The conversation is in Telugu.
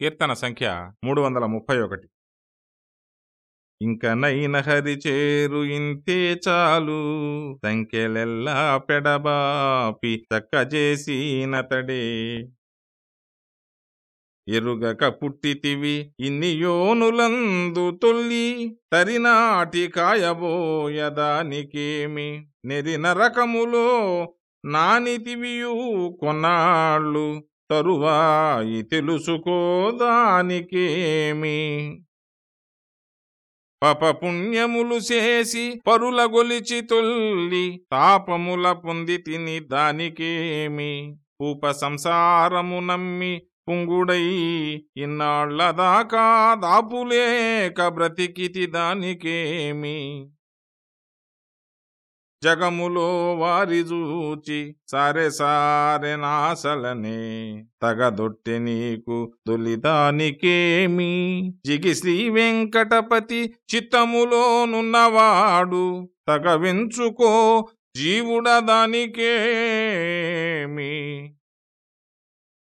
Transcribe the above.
కీర్తన సంఖ్య మూడు వందల ముప్పై ఒకటి ఇంకనైన హరి చేరు ఇంతే చాలు సంఖ్యలెల్లా పెడబాపి చక్కజేసినతడే. ఎరుగక పుట్టితివి ఇన్ని యోనులందు తొల్లి తరినాటి కాయబోయదానికేమి? నెరిన నరకములో నానితివియు కొన్నాళ్ళు తరువాయి తెలుసుకోదానికేమి? పపపుణ్యములు చేసి పరుల గొలిచి తొల్లి తాపముల పొంది తిని దానికేమి? ఉప సంసారము నమ్మి పుంగుడై ఇన్నాళ్ళ దాకా దాపులేక బ్రతికితి దానికేమి? జగములో వారి చూచి సారె సారె నాసలనే తగదొట్టె నీకు తొలిదానికేమి? జిగి శ్రీ వెంకటపతి చిత్తములోనున్నవాడు తగవించుకో జీవుడ దానికేమి